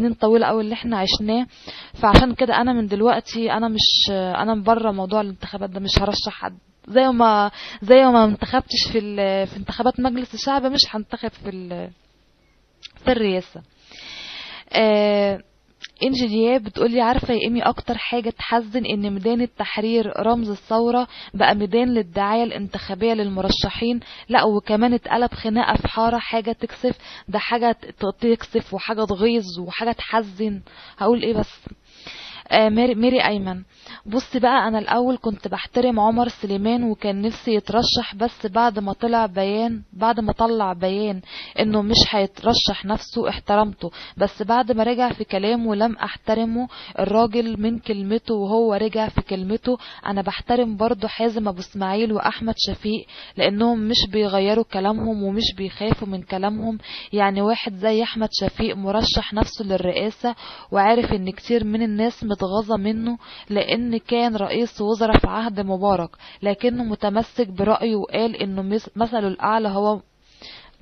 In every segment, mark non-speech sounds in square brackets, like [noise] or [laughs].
سنين طويلة أوي اللي إحنا عشناه. فعشان كده أنا من دلوقتي أنا مش أنا بره موضوع الانتخابات ده مش هرشح حد. زي ما زي ما انتخبتش في في انتخابات مجلس الشعب مش هنتخب في في الرئاسة. آه انجي بتقولي عارفة يا إيمي أكتر حاجة تحزن إن ميدان التحرير رمز الثورة بقى ميدان للدعاية الانتخابية للمرشحين. لا وكمان اتقلب خناقة في حارة حاجة تكسف ده حاجة تكسف وحاجة تغيظ وحاجة تحزن. هقول إيه بس؟ ميري, ميري أيمن. بصي بقى أنا الأول كنت بحترم عمر سليمان وكان نفسي يترشح بس بعد ما طلع بيان بعد ما طلع بيان إنه مش هيترشح نفسه احترمته. بس بعد ما رجع في كلامه لم أحترمه. الراجل من كلمته وهو رجع في كلمته. أنا بحترم برضه حازم أبو إسماعيل وأحمد شفيق لأنهم مش بيغيروا كلامهم ومش بيخافوا من كلامهم. يعني واحد زي أحمد شفيق مرشح نفسه للرئاسة وعارف إن كتير من الناس متغاظة منه لأن كان رئيس وزراء في عهد مبارك لكنه متمسك برأيه وقال مس- مثله الأعلى هو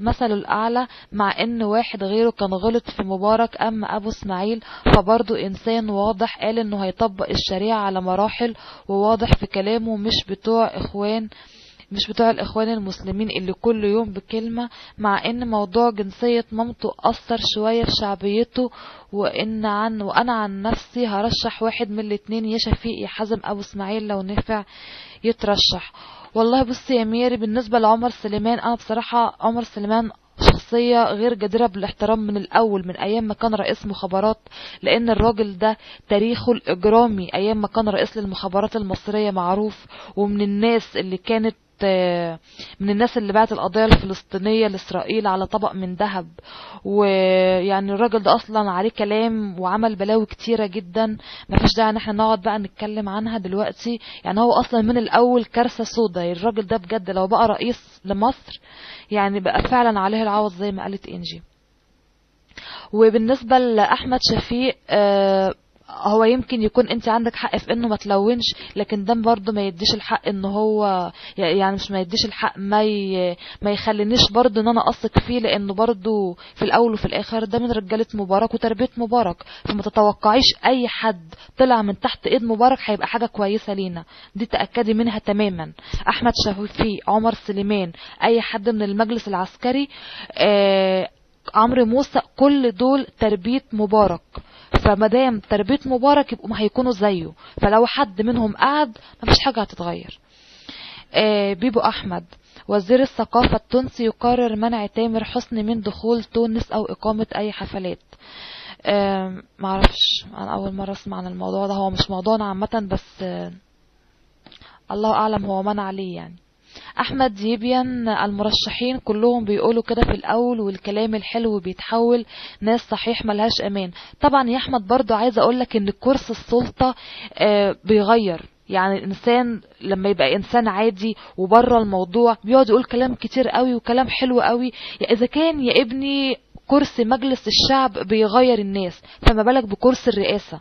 مثله الأعلى مع إن واحد غيره كان غلط في مبارك أما أبو إسماعيل فبرضه إنسان واضح قال إنه هيطبق الشريعة على مراحل وواضح في كلامه مش بتوع إخوان مش بتوع الإخوان المسلمين اللي كل يوم بكلمة مع إن موضوع جنسية مامته أثر شوية في شعبيته وإن عن وأنا عن نفسي هرشح واحد من الاتنين يا شفيق يا حازم أبو إسماعيل لو نفع يترشح. والله بصي يا ميري بالنسبة لعمر سليمان أنا بصراحة عمر سليمان شخصية غير جديرة بالاحترام من الأول من أيام ما كان رئيس مخابرات لأن الراجل ده تاريخه الإجرامي أيام ما كان رئيس للمخابرات المصرية معروف ومن الناس اللي كانت من الناس اللي بعت القضية الفلسطينية لإسرائيل على طبق من ذهب. ويعني الراجل ده أصلا عليه كلام وعمل بلاوي كتيرة جدا. ما فيش داعي إن إحنا نقعد بقى نتكلم عنها دلوقتي. يعني هو أصلا من الأول كارثة سودا الراجل ده بجد لو بقى رئيس لمصر يعني بقى فعلا عليه العوض زي ما قالت إنجي. وبالنسبة لأحمد شفيق آه، هو يمكن يكون انت عندك حق في انه ما تلونش لكن ده برضه ما يديش الحق ان هو يعني مش ما يديش الحق ما ي... ما يخلينيش برضه ان أنا اثق فيه لأنه برضه في الأول وفي الآخر ده من رجالة مبارك وتربية مبارك. فما تتوقعيش اي حد طلع من تحت ايد مبارك هيبقى حاجة كويسة لينا. دي تأكدي منها تماما. أحمد شفيق عمر سليمان أي حد من المجلس العسكري آه عمرو موسى كل دول تربية مبارك. فمادام تربية مبارك يبقوا هيكونوا زيه. فلو حد منهم قعد مفيش حاجة هتتغير. آه بيبو أحمد وزير الثقافة التونسي يقرر منع تامر حسني من دخول تونس أو إقامة أي حفلات. آه معرفش أنا أول مرة أسمع عن الموضوع ده. هو مش موضوعنا عامة بس آه الله أعلم هو منع ليه يعني. أحمد يبين المرشحين كلهم بيقولوا كده في الأول والكلام الحلو بيتحول ناس صحيح ملهاش أمان. طبعا يا أحمد برضو عايزه اقولك إن كورس السلطة آه بيغير. يعني الإنسان لما يبقى إنسان عادي وبره الموضوع بيقعد يقول كلام كتير قوي وكلام حلو قوي. إذا كان يا ابني كرسي مجلس الشعب بيغير الناس فما بالك بكرسي الرئاسة.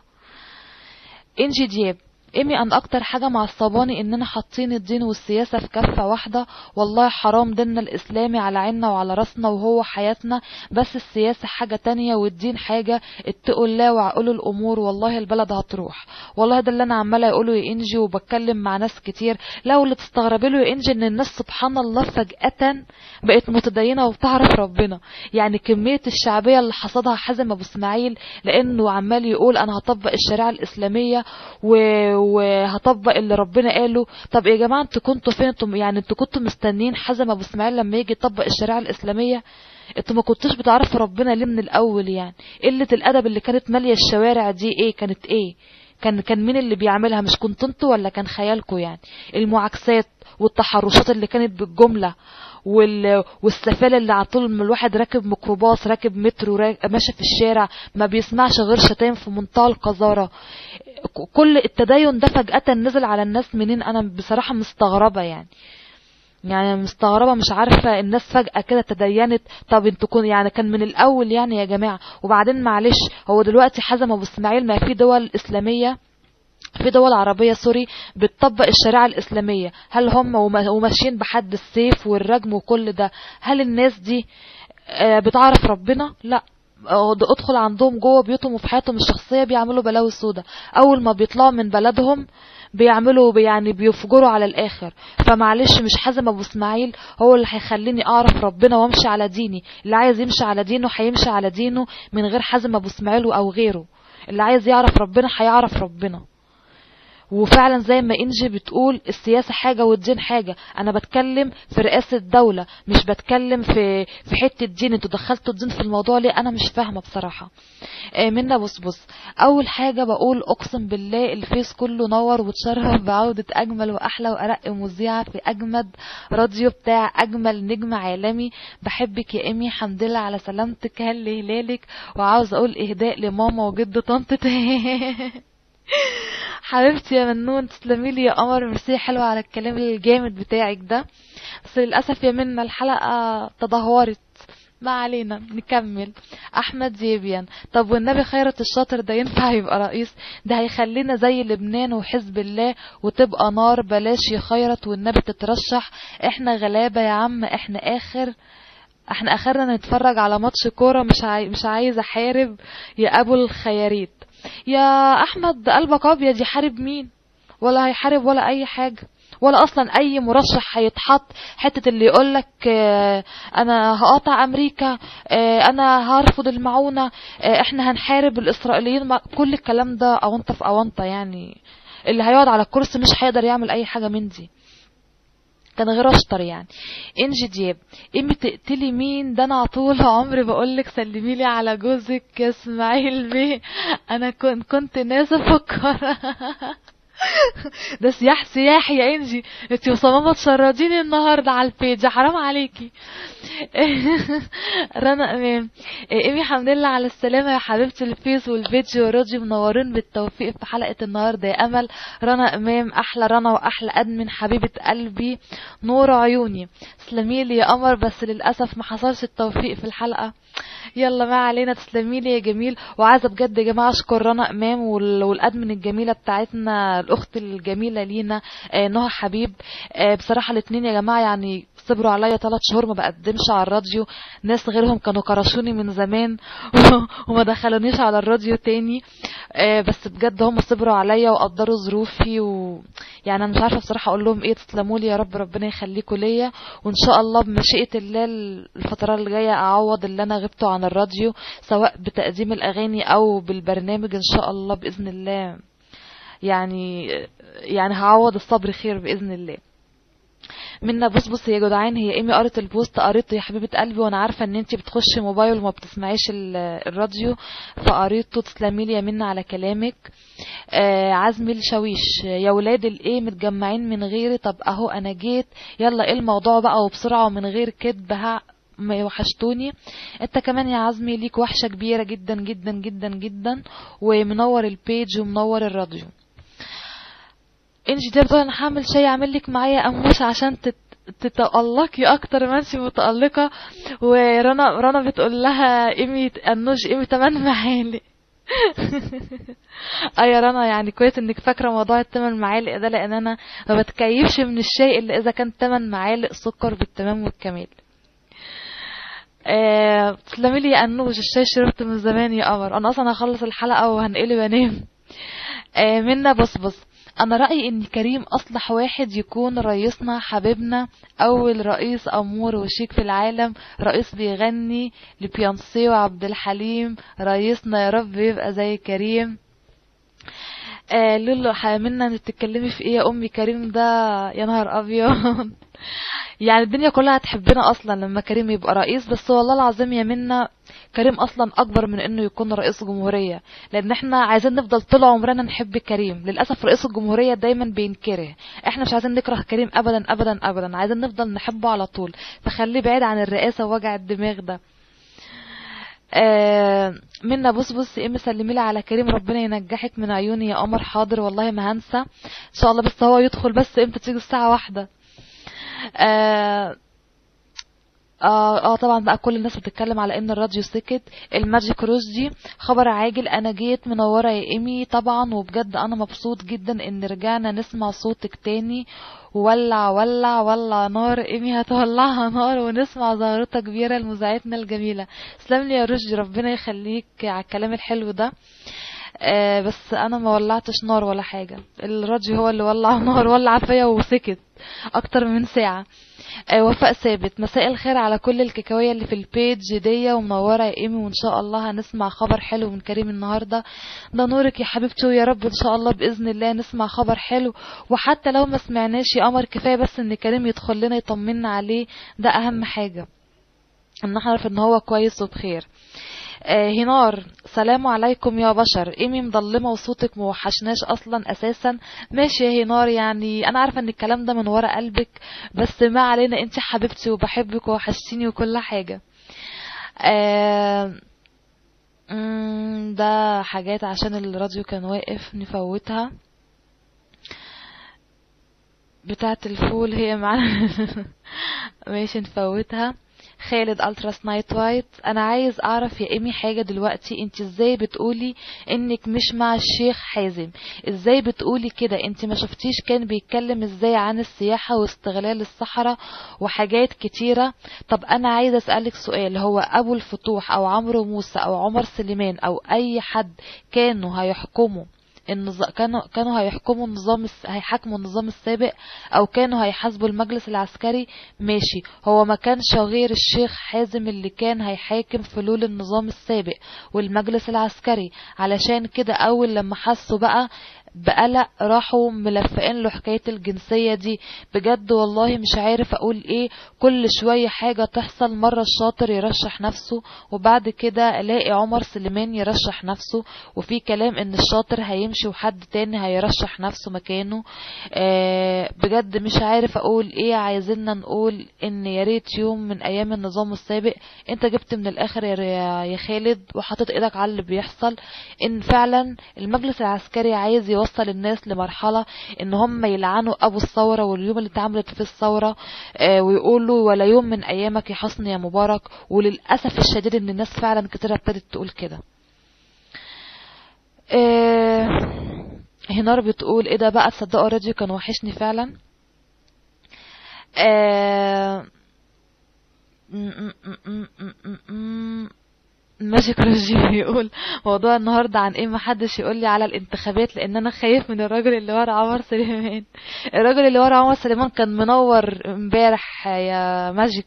إنجي دياب إيمي أن أكتر حاجة معصباني إننا حاطين الدين والسياسة في كفة واحدة. والله حرام ديننا الإسلامي على عيننا وعلى راسنا وهو حياتنا. بس السياسة حاجة تانية والدين حاجة. اتقوا الله وعقلوا الأمور والله البلد هتروح. والله ده اللي أنا عمالة أقوله يا إنجي وبتكلم مع ناس كتير. لو اللي تستغربي له يا إنجي إن الناس سبحان الله فجأة بقت متدينة وبتعرف ربنا. يعني كمية الشعبية اللي حصدها حازم أبو إسماعيل لأنه عمال يقول أنا هطبق الشريعة الإسلامية و وهطبق اللي ربنا قاله. طب يا جماعة أنتوا كنتوا فين؟ أنتوا يعني أنتوا كنتوا مستنيين حزم أبو إسماعيل لما يجي يطبق الشريعة الإسلامية؟ أنتوا ما كنتوش بتعرفوا ربنا ليه من الأول يعني؟ قلة الأدب اللي كانت مالية الشوارع دي إيه؟ كانت إيه؟ كان كان مين اللي بيعملها؟ مش كنتوا أنتوا ولا كان خيالكم يعني؟ المعاكسات والتحرشات اللي كانت بالجملة. والسفالة اللي على طول الواحد راكب ميكروباص راكب مترو. ماشي في الشارع ما بيسمعش غير شتايم في منتهى القذارة. كل التدين ده فجأة نزل على الناس منين؟ أنا بصراحة مستغربة يعني. يعني مستغربة مش عارفة الناس فجأة كده تدينت. طب أنتوا كون يعني كان من الأول يعني يا جماعة. وبعدين معلش هو دلوقتي حازم أبو إسماعيل ما في دول إسلامية؟ في دول عربية سوري بتطبق الشريعة الإسلامية. هل هم ماشيين بحد السيف والرجم وكل ده؟ هل الناس دي بتعرف ربنا؟ لا. ادخل عندهم جوه بيوتهم وفي حياتهم الشخصية بيعملوا بلاوي سودا أول ما بيطلعوا من بلدهم بيعملوا يعني بيفجروا على الآخر. فمعلش مش حازم أبو إسماعيل هو اللي هيخليني أعرف ربنا وأمشي على ديني. اللي عايز يمشي على دينه هيمشي على دينه من غير حازم أبو إسماعيل أو غيره. اللي عايز يعرف ربنا هيعرف ربنا. وفعلا زي ما إنجي بتقول السياسة حاجة والدين حاجة. أنا بتكلم في رئاسة دولة مش بتكلم في في حتة دين. أنتوا دخلتوا الدين في الموضوع ليه؟ أنا مش فاهمة بصراحة. آه منا بص بص أول حاجة بقول أقسم بالله ال Face كله نور وتشرف بعودة أجمل وأحلى وأرق مذيعة في أجمد راديو بتاع أجمل نجم عالمي. بحبك يا إيمي الحمد لله على سلامتك. هل هلالك وعاوز أقول إهداء لماما وجد طنط [laughs] حبيبتي يا منون تسلمي لي يا قمر ميرسي حلوة على الكلام الجامد بتاعك ده. بس للأسف يا منا الحلقة تدهورت. ما علينا نكمل. أحمد زيبيان. طب والنبي خيرت الشاطر ده ينفع يبقى رئيس؟ ده هيخلينا زي لبنان وحزب الله وتبقى نار بلاش يا خيرت والنبي تترشح. إحنا غلابة يا عم إحنا آخر. إحنا آخرنا نتفرج على ماتش كورة مش عاي... مش عايز أحارب يا أبو الخياريت. يا أحمد قلبك أبيض يحارب مين؟ ولا هيحارب ولا أي حاجة. ولا أصلا أي مرشح هيتحط. حتة اللي يقولك آه أنا هقاطع أمريكا آه أنا هرفض المعونة آه إحنا هنحارب الإسرائيليين. كل الكلام ده أونطة في أونطة يعني. اللي هيقعد على الكرسي مش هيقدر يعمل أي حاجة من دي. كان غير اشطر يعني. انجي دياب. امي تقتلي مين؟ ده أنا طول عمري بقولك سلمي لي على جوزك إسماعيل بيه. أنا كنت كنت ناس أفكر ده سياح سياح يا إنجي. انتي وصمامة تشرديني النهاردة على ال page حرام عليكي. [laughs] رنا امام إيمي الحمد لله على السلامة يا حبيبتي. ال Face وال page والراديو منورين بالتوفيق في حلقة النهاردة. يا أمل رنا امام أحلى رنا وأحلى admin حبيبة قلبي. نور عيوني. تسلميلي يا قمر بس للأسف ما حصلش التوفيق في الحلقة. يلا ما علينا تسلمي لي يا جميل. وعايزة بجد يا جماعة أشكر رنا امام وال admin الجميلة بتاعتنا الأخت الجميلة لينا آه نهى حبيب. آه بصراحة الاثنين يا جماعة يعني صبروا عليا ثلاث شهور ما بقدمش على الراديو. ناس غيرهم كانوا كرشوني من زمان [laughs] وما دخلونيش على الراديو تاني. آه بس بجد هم صبروا عليا وقدروا ظروفي و يعني أنا مش عارفة بصراحة أقول لهم إيه تسلموا لي يا رب ربنا يخليكم ليا. وإن شاء الله بمشيئة الله الفترة اللي جاية أعوض اللي أنا غبته عن الراديو سواء بتقديم الأغاني أو بالبرنامج إن شاء الله بإذن الله. يعني يعني هعوض الصبر خير بإذن الله. منا بص بص يا جدعان هي إيمي قرت البوست قريته يا حبيبة قلبي وأنا عارفة إن أنتي بتخشي موبايل وما بتسمعيش الراديو فقريته تسلمي لي يا منا على كلامك. آه عزمي الشاويش يا ولاد الإيه متجمعين من غيري طب أهو أنا جيت يلا إيه الموضوع بقى؟ وبسرعة ومن غير كدب ما وحشتوني أنت كمان يا عزمي ليك وحشة كبيرة جدا جدا جدا جدا ومنور ال page ومنور الراديو. انجي دي بتقول أنا هعمل شاي اعمل لك معايا قموش عشان تت... تتألقي أكتر ما انتي متألقة ورنا رنا بتقول لها إيمي النوج إيمي تمن معالق [laughs] آه يا رنا يعني كويس إنك فاكرة موضوع التمن معالق ده لأن أنا ما بتكيفش من الشاي إلا إذا كان تمن معالق سكر بالتمام والكمال. آه تسلمي لي يا انوش الشاي شربت من زمان يا قمر. أنا أصلا هخلص الحلقة وهنقلب انام آه منا بص بص أنا رأيي إن كريم أصلح واحد يكون رئيسنا حبيبنا أول رئيس أمور وشيك في العالم رئيس بيغني لبيانسي وعبد الحليم رئيسنا يا رب يبقى زي كريم. آه لولو منا انت بتتكلمي في إيه يا أمي كريم؟ ده يا نهار أبيض. [laughs] يعني الدنيا كلها هتحبنا أصلا لما كريم يبقى رئيس بس والله العظيم يا منا كريم أصلا أكبر من إنه يكون رئيس جمهورية لأن إحنا عايزين نفضل طول عمرنا نحب كريم. للأسف رئيس الجمهورية دايما بينكره. إحنا مش عايزين نكره كريم ابدا ابدا ابدا عايزين نفضل نحبه على طول. فخليه بعيد عن الرئاسة ووجع الدماغ ده. آه منا بص بص إيه مسلمي لي على كريم ربنا ينجحك من عيوني يا قمر حاضر والله ما هنسى. إن شاء الله بس هو يدخل بس إمتى تيجي الساعة واحدة. آه آه آه طبعا بقى كل الناس بتتكلم على إن الراديو سكت ال Magic Rose دي خبر عاجل أنا جيت منورة يا إيمي طبعا وبجد أنا مبسوط جدا إن رجعنا نسمع صوتك تاني. ولع ولع ولع نار إيمي هتولعها نار ونسمع زهرتها كبيرة لمذيعتنا الجميلة. تسلم لي يا رشدي ربنا يخليك على الكلام الحلو ده. بس أنا ما ولعتش نار ولا حاجة. الراديو هو اللي ولع [laughs] نار ولع فيا وسكت أكتر من ساعة. آه وفاء ثابت. مساء الخير على كل الكيكاوية اللي في ال page دي ومنورة يا إيمي وإن شاء الله هنسمع خبر حلو من كريم النهاردة. ده نورك يا حبيبتي ويا رب إن شاء الله بإذن الله نسمع خبر حلو. وحتى لو ما سمعناش يا قمر كفاية بس إن كريم يدخل لنا يطمنا عليه. ده أهم حاجة. إن نعرف إن هو كويس وبخير. آه هنار. سلام عليكم يا بشر. إيمي مضلمه وصوتك موحشناش أصلا أساسا. ماشي يا هنار يعني أنا عارفة إن الكلام ده من ورا قلبك بس ما علينا. أنت حبيبتي وبحبك ووحشتيني وكل حاجة. آه ده حاجات عشان الراديو كان واقف نفوتها. بتاعة الفول هي معانا. [laughs] ماشي نفوتها. خالد Ultras Knight White أنا عايز أعرف يا إيمي حاجة دلوقتي. أنت إزاي بتقولي إنك مش مع الشيخ حازم؟ إزاي بتقولي كده؟ أنت ما شفتيش كان بيتكلم إزاي عن السياحة واستغلال الصحراء وحاجات كتيرة؟ طب أنا عايز أسألك سؤال. هو أبو الفتوح أو عمرو موسى أو عمر سليمان أو أي حد كانوا هيحكموا النظام كانوا كانوا هيحكموا النظام. هيحاكموا النظام السابق أو كانوا هيحاسبوا المجلس العسكري ماشي هو ما كانش غير الشيخ حازم اللي كان هيحاكم فلول النظام السابق والمجلس العسكري علشان كده أول لما حسوا بقى بقلق راحوا ملفقين له حكاية الجنسية دي. بجد والله مش عارف أقول إيه. كل شوية حاجة تحصل مرة الشاطر يرشح نفسه وبعد كده ألاقي عمر سليمان يرشح نفسه وفي كلام إن الشاطر هيمشي وحد تاني هيرشح نفسه مكانه. آه بجد مش عارف أقول إيه. عايزيننا نقول إن يا ريت يوم من أيام النظام السابق أنت جبت من الآخر يا خالد وحطيت إيدك على اللي بيحصل إن فعلا المجلس العسكري عايز يوصل الناس لمرحلة إن هم يلعنوا أبو الثورة واليوم اللي اتعملت فيه الثورة آه ويقولوا ولا يوم من أيامك يا حسني يا مبارك. وللأسف الشديد إن الناس فعلا كتير ابتدت تقول كده. آه هنار بتقول إيه ده بقى؟ تصدقوا الراديو كان وحشني فعلا. آه ماجيك رجي بيقول موضوع النهارده عن إيه محدش يقول لي على الانتخابات لأن أنا خايف من الراجل اللي ورا عمر سليمان. الراجل اللي ورا عمر سليمان كان منور امبارح يا ماجيك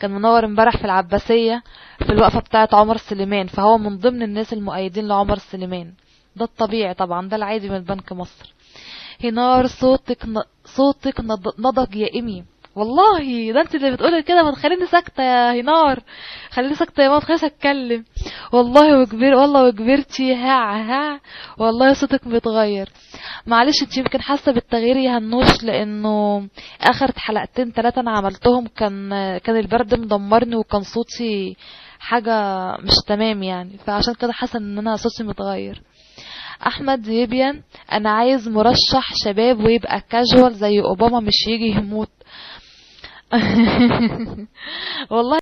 كان منور امبارح في العباسية في الوقفة بتاعة عمر سليمان فهو من ضمن الناس المؤيدين لعمر سليمان. ده الطبيعي طبعا ده العادي من بنك مصر. هنار صوتك ن... صوتك نضج يا إيمي. والله ده انت اللي بتقولي كده ما تخليني ساكتة يا هنار خليني ساكتة يا ما تخلينيش أتكلم. والله وكبير والله وكبرتي ها ها. والله صوتك بيتغير. معلش انت يمكن حاسة بالتغيير يا هنوش لأنه آخر حلقتين ثلاثة أنا عملتهم كان كان البرد مدمرني وكان صوتي حاجة مش تمام يعني. فعشان كده حاسة إن أنا صوتي متغير. أحمد يبيان أنا عايز مرشح شباب ويبقى كاجوال زي أوباما مش يجي يموت. [laughs] والله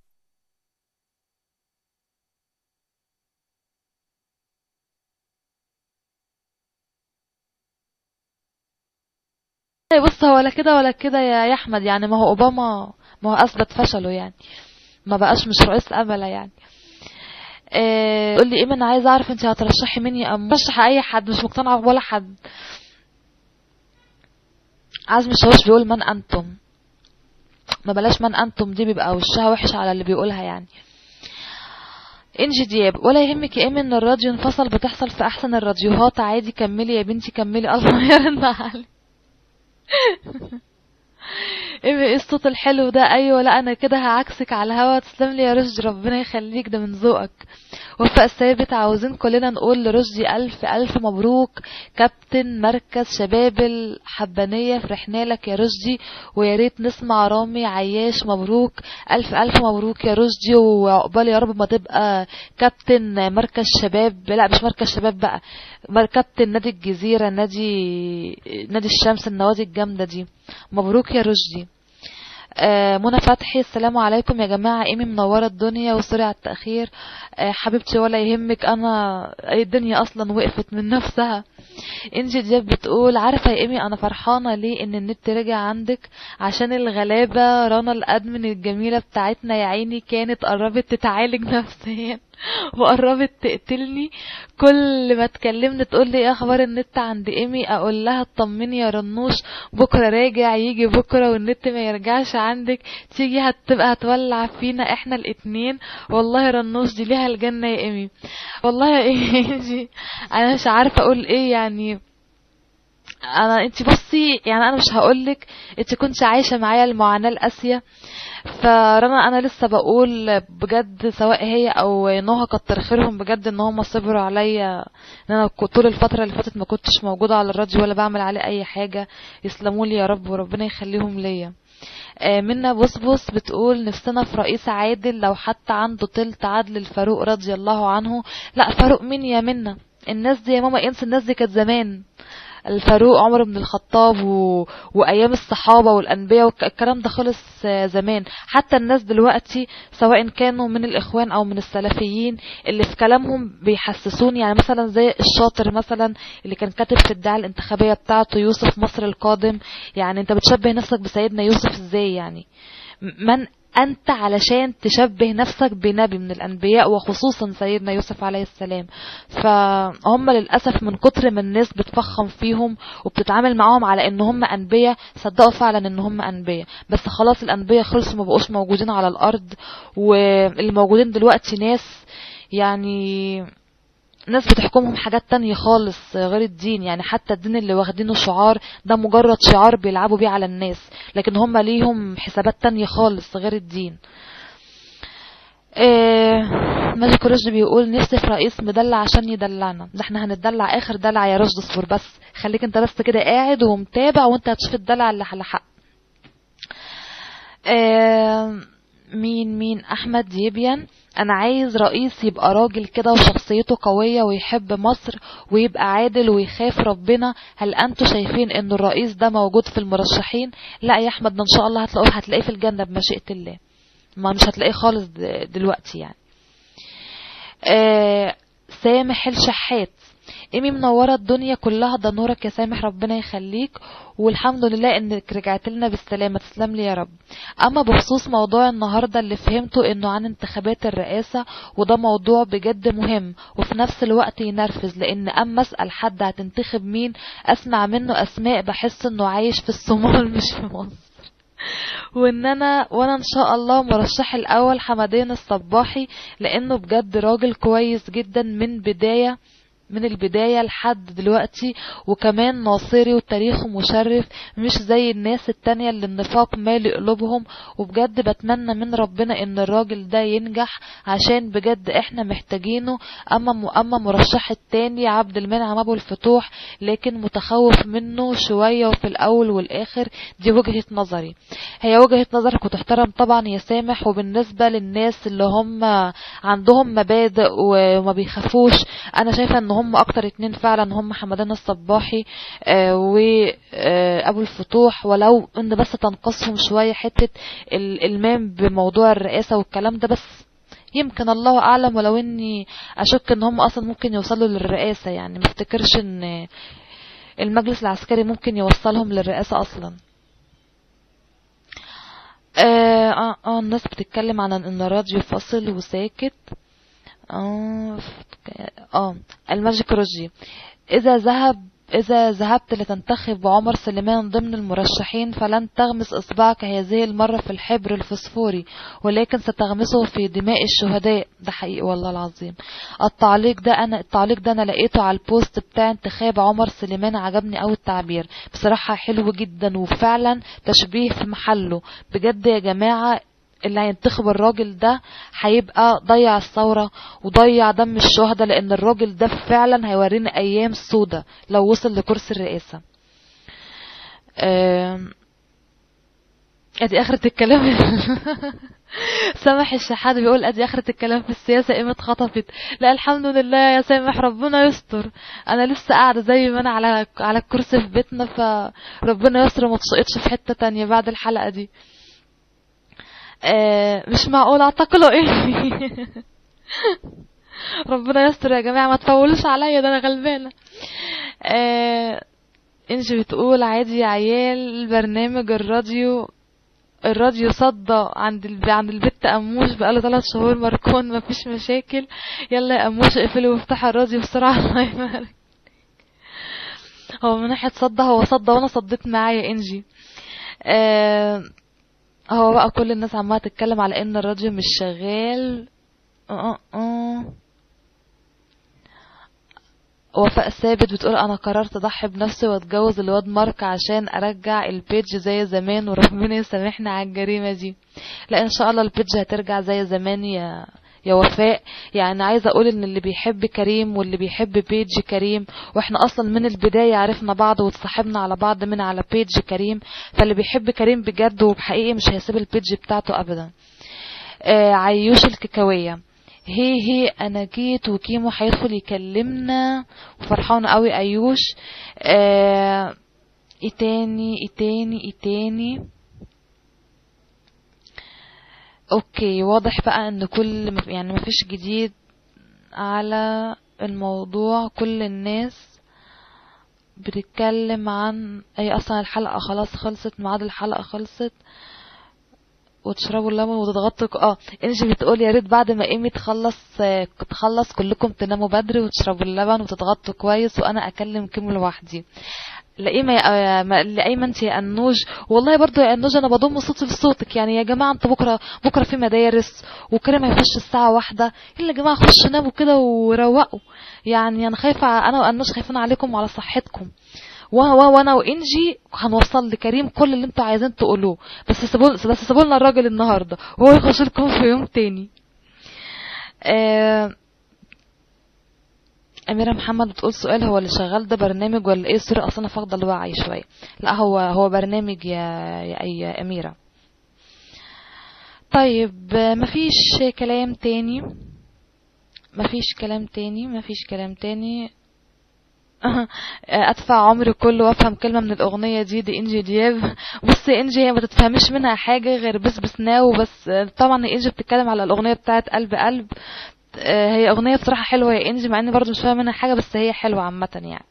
بص هو ولا كده ولا كده يا أحمد يعني ما هو أوباما ما هو أثبت فشله يعني ما بقاش مش رئيس امله يعني. إيه قول لي أنا عايزه أعرف أنت هترشحي مني أم؟ مرشح أي حد مش مقتنعة ولا حد. عزمي الشاوش بيقول من أنتم. ما بلاش من أنتم دي بيبقى وشها وحش على اللي بيقولها يعني. انجي دياب ولا يهمك يا ان الراديو انفصل بتحصل في أحسن الراديوهات. عادي كملي يا بنتي كملي. الله [laughs] يرضى عليك [laughs] إيه الصوت الحلو ده أيوه لا أنا كده هعكسك على الهوا. تسلم لي يا رشدي ربنا يخليك ده من ذوقك. وفاء ثابت عاوزين كلنا نقول لرشدي ألف ألف مبروك. كابتن مركز شباب الحبانية فرحنا لك يا رشدي. ويا ريت نسمع رامي عياش مبروك. ألف ألف مبروك يا رشدي. وعقبال يا رب ما تبقى كابتن مركز شباب. لا مش مركز شباب بقى. كابتن نادي الجزيرة نادي نادي الشمس النوادي الجامدة دي. مبروك يا رشدي آه منى فتحي السلام عليكم يا جماعة. إيمي منورة الدنيا وسوري على التأخير. آه حبيبتي ولا يهمك. أنا الدنيا أصلا وقفت من نفسها. إنجي دياب بتقول عارفة يا إيمي أنا فرحانة ليه إن النت رجع عندك؟ عشان الغلابة رنا الأدمن الجميلة بتاعتنا يا عيني كانت قربت تتعالج نفسيا. [laughs] وقربت تقتلني. كل ما تكلمني تقول لي إيه أخبار النت عند إيمي؟ أقول لها اطمني يا رنوش بكرة راجع يجي بكرة والنت ما يرجعش عندك. تيجي هتبقى هتولع فينا إحنا الاتنين. والله رنوش دي ليها الجنة يا إيمي. والله يا إيمي [laughs] أنا مش عارفة أقول إيه يعني. أنا أنت بصي يعني أنا مش هقولك أنت كنت عايشة معايا المعاناة القاسية. فرنا أنا لسه بقول بجد سواء هي أو نوها كتر خيرهم بجد إن هم صبروا عليا إن أنا طول الفترة اللي فاتت ما كنتش موجودة على الراديو ولا بعمل عليه أي حاجة. يسلموا لي يا رب وربنا يخليهم ليا. آه منا بصبص بتقول نفسنا في رئيس عادل لو حتى عنده تلت عدل الفاروق رضي الله عنه. لا فاروق مين يا منا الناس دي يا ماما انسى الناس دي كانت زمان. الفاروق عمر بن الخطاب و... وأيام الصحابة والأنبياء والكلام ده خلص زمان. حتى الناس دلوقتي سواء كانوا من الإخوان أو من السلفيين اللي في كلامهم بيحسسوني يعني مثلا زي الشاطر مثلا اللي كان كاتب في الدعايه الانتخابية بتاعته يوسف مصر القادم. يعني أنت بتشبه نفسك بسيدنا يوسف إزاي يعني؟ من أنت علشان تشبه نفسك بنبي من الأنبياء وخصوصا سيدنا يوسف عليه السلام. فهم للأسف من كتر ما الناس بتفخم فيهم وبتتعامل معاهم على إن هم أنبياء صدقوا فعلا إن هم أنبياء. بس خلاص الأنبياء خلصوا ما بقوش موجودين على الأرض. واللي موجودين دلوقتي ناس يعني ناس بتحكمهم حاجات تانية خالص غير الدين يعني حتى الدين اللي واخدينه شعار ده مجرد شعار بيلعبوا بيه على الناس لكن هم ليهم حسابات تانية خالص غير الدين. إيه ماجيك رشد بيقول نفسي في رئيس مدلع عشان يدلعنا. ده إحنا هنتدلع آخر دلع يا رشد اصبر بس خليك انت بس كده قاعد ومتابع وانت هتشوف الدلع اللي على حق. إيه مين مين؟ أحمد يبين أنا عايز رئيس يبقى راجل كده وشخصيته قوية ويحب مصر ويبقى عادل ويخاف ربنا. هل أنتوا شايفين إن الرئيس ده موجود في المرشحين؟ لا يا أحمد إن شاء الله هتلاقوه هتلاقيه في الجنة بمشيئة الله. ما مش هتلاقيه خالص دلوقتي يعني. آه سامح الشحات. إيمي منورة الدنيا كلها ده نورك يا سامح ربنا يخليك والحمد لله إنك رجعت لنا بالسلامة. تسلم لي يا رب. أما بخصوص موضوع النهاردة اللي فهمته إنه عن انتخابات الرئاسة وده موضوع بجد مهم وفي نفس الوقت ينرفز لأن أما أسأل حد هتنتخب مين أسمع منه أسماء بحس إنه عايش في الصومال [laughs] مش في مصر. وإن أنا وأنا إن شاء الله مرشح الأول حمدين الصباحي لأنه بجد راجل كويس جدا من بداية من البداية لحد دلوقتي وكمان ناصري وتاريخه مشرف مش زي الناس التانية اللي النفاق مالي قلوبهم. وبجد بتمنى من ربنا إن الراجل ده ينجح عشان بجد إحنا محتاجينه. أما أما مرشح التاني عبد المنعم أبو الفتوح لكن متخوف منه شوية وفي الأول والآخر دي وجهة نظري. هي وجهة نظرك وتحترم طبعا يا سامح وبالنسبة للناس اللي هم عندهم مبادئ وما بيخافوش أنا شايفة إن هم أكتر اتنين فعلا هم حمدان الصباحي آه وابو الفتوح. ولو إن بس تنقصهم شوية حتة المام بموضوع الرئاسة والكلام ده بس يمكن الله أعلم. ولو إني أشك إن هم أصلا ممكن يوصلوا للرئاسة يعني ما أفتكرش إن المجلس العسكري ممكن يوصلهم للرئاسة أصلا. آه آه, آه الناس بتتكلم عن إن الراديو فاصل وساكت. آه آه الماجيك روجي إذا ذهب إذا ذهبت لتنتخب عمر سليمان ضمن المرشحين فلن تغمس إصبعك هذه المرة في الحبر الفسفوري ولكن ستغمسه في دماء الشهداء. ده حقيقي والله العظيم. التعليق ده أنا التعليق ده أنا لقيته على ال post بتاع انتخاب عمر سليمان عجبني أوي التعبير. بصراحة حلو جدا وفعلا تشبيه في محله. بجد يا جماعة اللي هينتخب الراجل ده هيبقى ضيع الثورة وضيع دم الشهداء لأن الراجل ده فعلا هيورينا أيام سودة لو وصل لكرسي الرئاسة. أدي آخرة الكلام. [laughs] سامح الشحات بيقول أدي آخرة الكلام في السياسة قيمة خطفت. لا الحمد لله يا سامح ربنا يستر. أنا لسه قاعدة زي ما أنا على على الكرسي في بيتنا فربنا يستر ما في حتة تانية بعد الحلقة دي. آه مش معقول اعتقلوا إيه؟ [laughs] ربنا يستر يا جماعة ما تفولوش عليا ده أنا غلبانة. آه انجي بتقول عادي يا عيال برنامج الراديو الراديو صدى عند. عند البت أموش بقاله ثلاث شهور مركون مفيش مشاكل. يلا يا أموش اقفلي وافتحي الراديو بسرعة. [laughs] الله يبارك. هو من ناحية صدى هو صدى وأنا صديت معاه يا إنجي. آه هو بقى كل الناس عماله تتكلم على إن الراديو مش شغال. أه أه وفاء ثابت بتقول أنا قررت أضحي بنفسي وأتجوز الواد مارك عشان أرجع البيج زي زمان وربنا يسامحنا على الجريمة دي. لا إن شاء الله ال page هترجع زي زمان يا يا وفاء يعني عايزة أقول إن اللي بيحب كريم واللي بيحب page كريم وإحنا أصلا من البداية عرفنا بعض واتصاحبنا على بعض من على page كريم فاللي بيحب كريم بجد وبحقيقي مش هيسيب ال page بتاعته ابدا. آه عيوش الكيكاوية. هي هي أنا جيت وكيمو هيدخل يكلمنا. وفرحانة قوي ايوش آه إيه تاني إيه تاني إيه تاني؟ okay واضح بقى إن كل يعني مفيش جديد على الموضوع. كل الناس بتتكلم عن اي أصلا الحلقة خلاص خلصت ميعاد الحلقة خلصت. وتشربوا اللبن وتتغطوا آه إنجي بتقول يا ريت بعد ما إيمي تخلص تخلص كلكم تناموا بدري وتشربوا اللبن وتتغطوا كويس وأنا أكلم كيمو لوحدي. يا لايمه انت يا انوج والله برضو يا انوج أنا بضم صوتي لصوتك. يعني يا جماعة أنتوا بكره بكرة في مدارس وكريم هيخش الساعة واحدة. يلا يا جماعة خشوا ناموا كده وروقوا. يعني أنا خايفة أنا وانوج خايفين عليكم وعلى صحتكم. وأنا وانجي هنوصل لكريم كل اللي أنتوا عايزين تقولوه. بس سيبوا بس سيبوا لنا الراجل النهارده. وهو يخش لكم في يوم تاني. آه أميرة محمد بتقول سؤال هو اللي شغال ده برنامج ولا إيه؟ سوري أصلا فاقدة الوعي شوية. لا هو هو برنامج يا يا, يا أميرة. طيب مفيش كلام تاني؟ مفيش كلام تاني؟ مفيش كلام تاني؟ [laughs] أدفع عمري كله وأفهم كلمة من الأغنية دي دي إنجي دياب. بص إنجي هي ما تتفهمش منها حاجة غير بس بس ناو بس طبعا إنجي بتتكلم على الأغنية بتاعت قلب قلب. هي أغنية بصراحة حلوة يا انجي مع إني برضه مش فاهمة منها حاجة بس هي حلوة عامة يعني.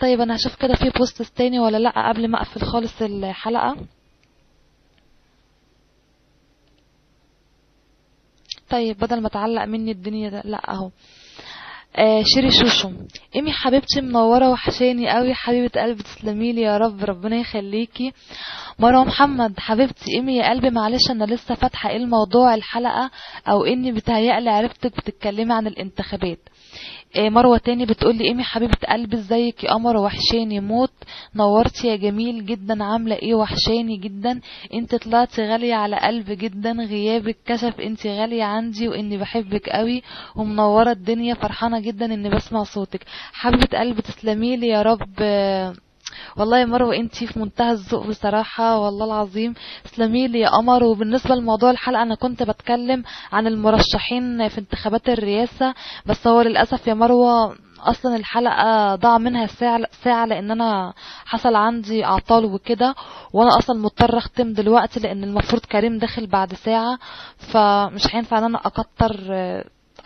طيب أنا هشوف كده في post تاني ولا لأ قبل ما أقفل خالص الحلقة. طيب بدل ما تعلق مني الدنيا ده لأ أهو. آه شيري شوشو. إيمي حبيبتي منورة وحشاني قوي حبيبة قلبي تسلميلي يا رب. ربنا يخليكي. مروه محمد حبيبتي إيمي يا قلبي معلش أنا لسه فاتحة إيه الموضوع الحلقة أو إني بتهيألي عرفتك بتتكلمي عن الانتخابات. آه مروة تاني بتقول لي إيمي حبيبة قلبي إزيك يا قمر؟ وحشاني موت. نورتي يا جميل جدا. عاملة إيه؟ وحشاني جدا. أنت طلعتي غالية على قلبي جدا. غيابك كشف أنت غالية عندي وإني بحبك قوي. ومنورة الدنيا. فرحانة جدا إني بسمع صوتك. حبيبة قلبي تسلميلي يا رب. والله يا مروة انتي في منتهى الذوق بصراحة والله العظيم. تسلمي لي يا قمر. وبالنسبة لموضوع الحلقة أنا كنت بتكلم عن المرشحين في انتخابات الرئاسة بس هو للأسف يا مروة أصلا الحلقة ضاع منها ساعة ساعة لأن أنا حصل عندي أعطال وكده وأنا أصلا مضطر أختم دلوقتي لأن المفروض كريم داخل بعد ساعة فمش هينفع إن أنا أكتر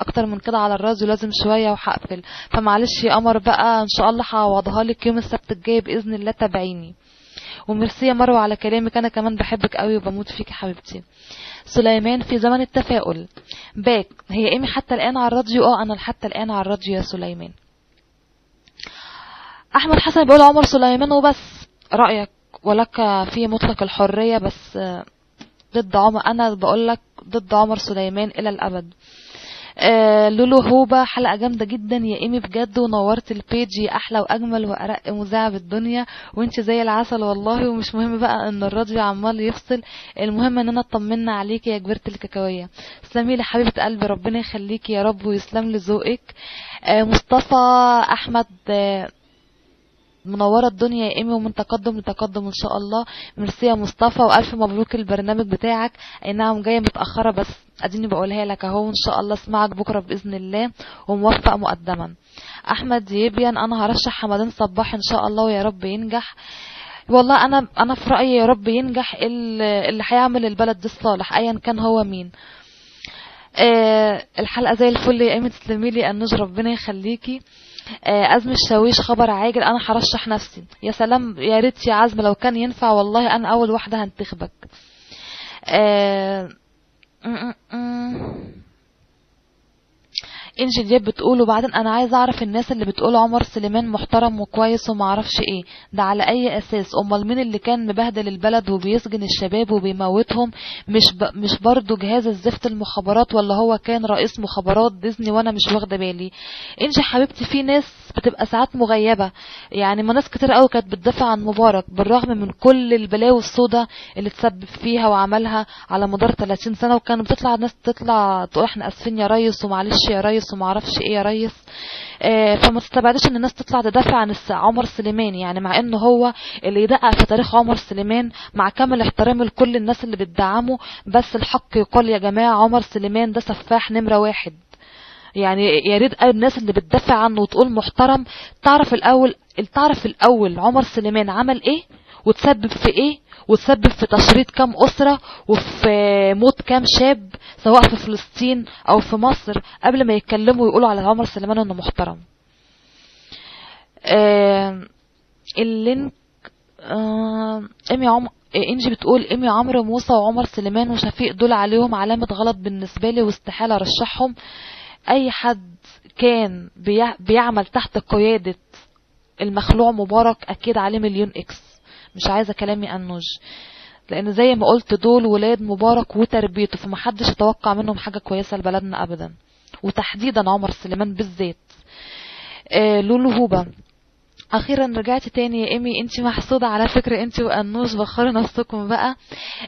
أكتر من كده على الراديو لازم شوية وهقفل فمعلش يا قمر بقى إن شاء الله هعوضها لك يوم السبت الجاي بإذن الله تابعيني. وميرسي يا مروة على كلامك أنا كمان بحبك قوي وبموت فيك يا حبيبتي. سليمان في زمن التفاؤل. back هي إيمي حتى الآن على الراديو؟ آه أنا حتى الآن على الراديو يا سليمان. أحمد حسن بيقول عمر سليمان وبس. رأيك ولك في مطلق الحرية بس ضد عمر أنا بقول لك ضد عمر سليمان إلى الأبد. آه لولو هوبا حلقة جامدة جدا. يا إيمي بجد ونورت ال page يا أحلى وأجمل وأرق مذيعة بالدنيا وإنت زي العسل والله. ومش مهم بقى إن الراديو عمال يفصل. المهم إن أنا اطمنا عليكي يا كبرت الكاكاوية. تسلمي لي حبيبة قلبي. ربنا يخليكي يا رب ويسلم لي ذوقك آه مصطفى أحمد آه منورة الدنيا يا إيمي ومن تقدم لتقدم إن شاء الله. ميرسي يا مصطفى وألف مبروك البرنامج بتاعك. أي نعم جاية متأخرة بس أديني بقولها لك أهو. إن شاء الله أسمعك بكرة بإذن الله وموفق مقدما. أحمد يبين أنا هرشح حمدان صباح إن شاء الله ويا رب ينجح. والله أنا أنا في رأيي يا رب ينجح ال- اللي هيعمل البلد دي الصالح ايا كان هو مين. آه الحلقة زي الفل يا ايمن تسلمي لي انوج ربنا يخليكي. آه أزم الشاويش خبر عاجل أنا هرشح نفسي يا سلام يا ريت يا عزم لو كان ينفع والله أنا أول واحدة هنتخبك م. انجي دياب بتقول وبعدين أنا عايز أعرف الناس اللي بتقول عمر سليمان محترم وكويس وما أعرفش إيه. ده على أي أساس؟ أمال مين اللي كان مبهدل البلد وبيسجن الشباب وبيموتهم؟ مش ب... مش برضه جهاز الزفت المخابرات ولا هو كان رئيس مخابرات ديزني وأنا مش واخدة بالي؟ إنجي حبيبتي في ناس بتبقى ساعات مغيبة. يعني ما ناس كتير قوي كانت بتدافع عن مبارك بالرغم من كل البلاوي السوداء اللي تسبب فيها وعملها على مدار 30 سنة وكانت بتطلع ناس تطلع تقول إحنا آسفين يا ريس ومعلش يا ريس وما أعرفش إيه يا ريس. آه، فما تستبعدش إن الناس تطلع تدافع عن عمر سليمان يعني مع إنه هو اللي يدقق في تاريخ عمر سليمان مع كامل احترامي لكل الناس اللي بتدعمه. بس الحق يقال يا جماعة عمر سليمان ده سفاح نمرة واحد. يعني يا ريت الناس اللي بتدافع عنه وتقول محترم تعرف الأول تعرف الأول عمر سليمان عمل إيه؟ وتسبب في إيه؟ وتسبب في تشريد كام أسرة وفي موت كام شاب سواء في فلسطين أو في مصر قبل ما يتكلموا ويقولوا على عمر سليمان إنه محترم. اللينك آه إيمي عم... إنجي بتقول إيمي عمرو موسى وعمر سليمان وشفيق دول عليهم علامة غلط بالنسبة لي واستحالة أرشحهم. أي حد كان بيع... بيعمل تحت قيادة المخلوع مبارك أكيد عليه مليون إكس. مش عايزة كلامي أنوج. لأن زي ما قلت دول ولاد مبارك وتربيته فمحدش يتوقع منهم حاجة كويسة لبلدنا ابدا. وتحديدا عمر سليمان بالذات. آه لولو هوبا. أخيرا رجعت تاني يا إيمي. انت محسودة على فكرة انت وانوش بخروا نفسكم بقى.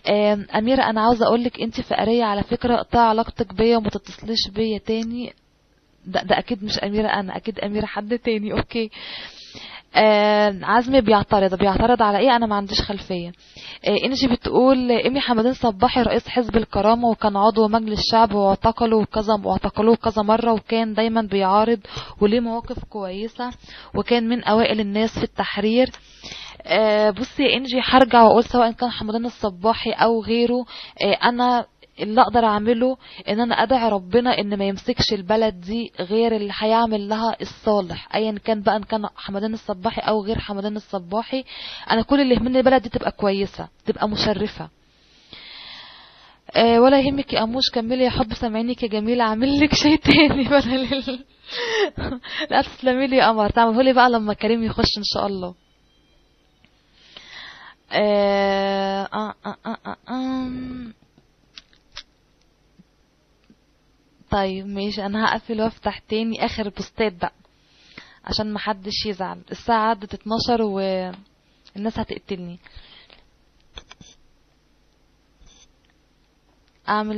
آه أميرة أنا عاوزة أقولك انت فقرية على فكرة اقطع علاقتك بيا وما تتصليش بيا تاني. ده, ده أكيد مش أميرة أنا أكيد أميرة حد تاني. أوكي. آه عزمي بيعترض بيعترض على إيه؟ أنا ما عنديش خلفية. آه إنجي بتقول ايمي حمدان صباحي رئيس حزب الكرامة وكان عضو مجلس الشعب واعتقلوا كذا واعتقلوه كذا مرة وكان دايما بيعارض وليه مواقف كويسة وكان من أوائل الناس في التحرير. آه بصي يا إنجي هرجع وأقول سواء كان حمدان الصباحي أو غيره آه أنا اللي أقدر أعمله إن أنا أدعي ربنا إن ما يمسكش البلد دي غير اللي هيعمل لها الصالح ايا كان بقى إن كان حمدان الصباحي أو غير حمدان الصباحي أنا كل اللي يهمني البلد دي تبقى كويسة تبقى مشرفة. أه ولا يهمك يا اموش كملي يا حب سامعينك يا جميلة أعمل لك شيء تاني. [laughs] بدل. لا تسلمي لي يا قمر. تعملوا لي بقى لما كريم يخش إن شاء الله. آه آه آه آه آه آه. طيب ماشي. أنا هقفل وأفتح تاني آخر بوستات بقى عشان محدش يزعل. الساعة عدت 12 والناس هتقتلني. أعمل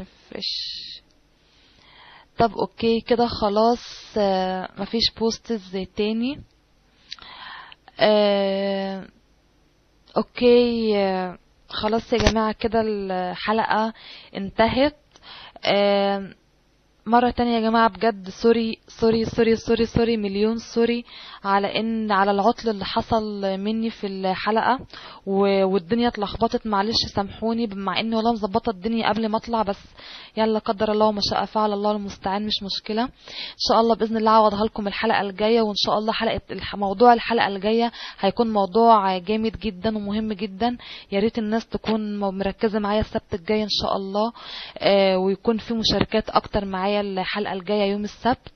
refresh طب okay كده خلاص. آه مفيش posts تاني. آه okay. آه خلاص يا جماعة كده الحلقة انتهت. آه مرة تانية يا جماعة بجد sorry sorry sorry sorry sorry مليون sorry على إن على العطل اللي حصل مني في الحلقة. والدنيا اتلخبطت معلش سامحوني مع إني والله مظبطة الدنيا قبل ما أطلع بس يلا قدر الله وما شاء فعل الله المستعان مش مشكلة. إن شاء الله بإذن الله أعوضها لكم الحلقة الجاية وإن شاء الله حلقة موضوع الحلقة الجاية هيكون موضوع جامد جدا ومهم جدا. يا ريت الناس تكون مركزة معايا السبت الجاي إن شاء الله آه ويكون في مشاركات أكتر معايا. الحلقة الجاية يوم السبت.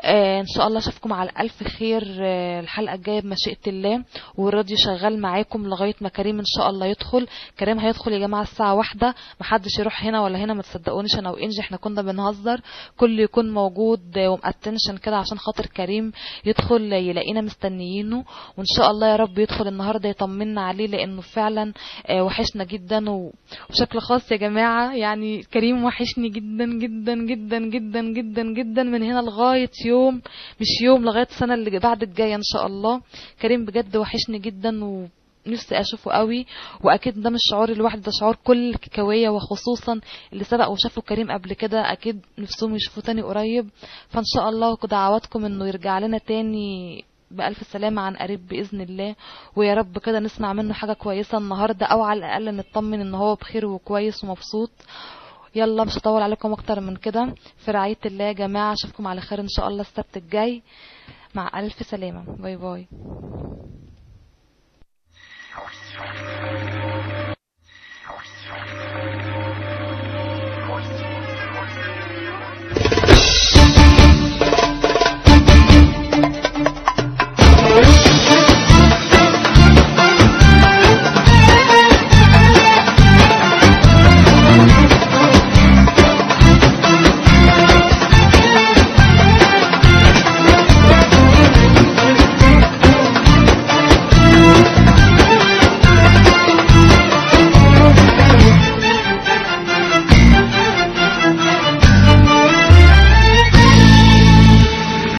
آه إن شاء الله أشوفكم على ألف خير آه الحلقة الجاية بمشيئة الله. والراديو شغال معاكم لغاية ما كريم إن شاء الله يدخل. كريم هيدخل يا جماعة الساعة واحدة محدش يروح هنا ولا هنا ما تصدقونيش أنا وإنجي إحنا كنا بنهزر. كل يكون موجود ومأتنشن كده عشان خاطر كريم يدخل يلاقينا مستنيينه. وإن شاء الله يا رب يدخل النهارده يطمنا عليه لأنه فعلا آه وحشنا جدا. وبشكل خاص يا جماعة يعني كريم وحشني جدا جدا جدا جدا. جدا جدا من هنا لغاية يوم مش يوم لغاية السنة اللي بعد الجاية إن شاء الله. كريم بجد وحشني جدا و نفسي أشوفه قوي. وأكيد ده مش شعور الواحد ده شعور كل الكيكاويه وخصوصا اللي سبق وشافوا كريم قبل كده أكيد نفسهم يشوفوه تاني قريب. فإن شاء الله دعواتكم إنه يرجع لنا تاني بألف سلامة عن قريب بإذن الله. ويا رب كده نسمع منه حاجة كويسة النهاردة أو على الأقل نطمن إن هو بخير وكويس ومبسوط. يلا مش هطول عليكم أكتر من كده. في رعاية الله يا جماعة أشوفكم على خير إن شاء الله السبت الجاي. مع ألف سلامة. bye bye.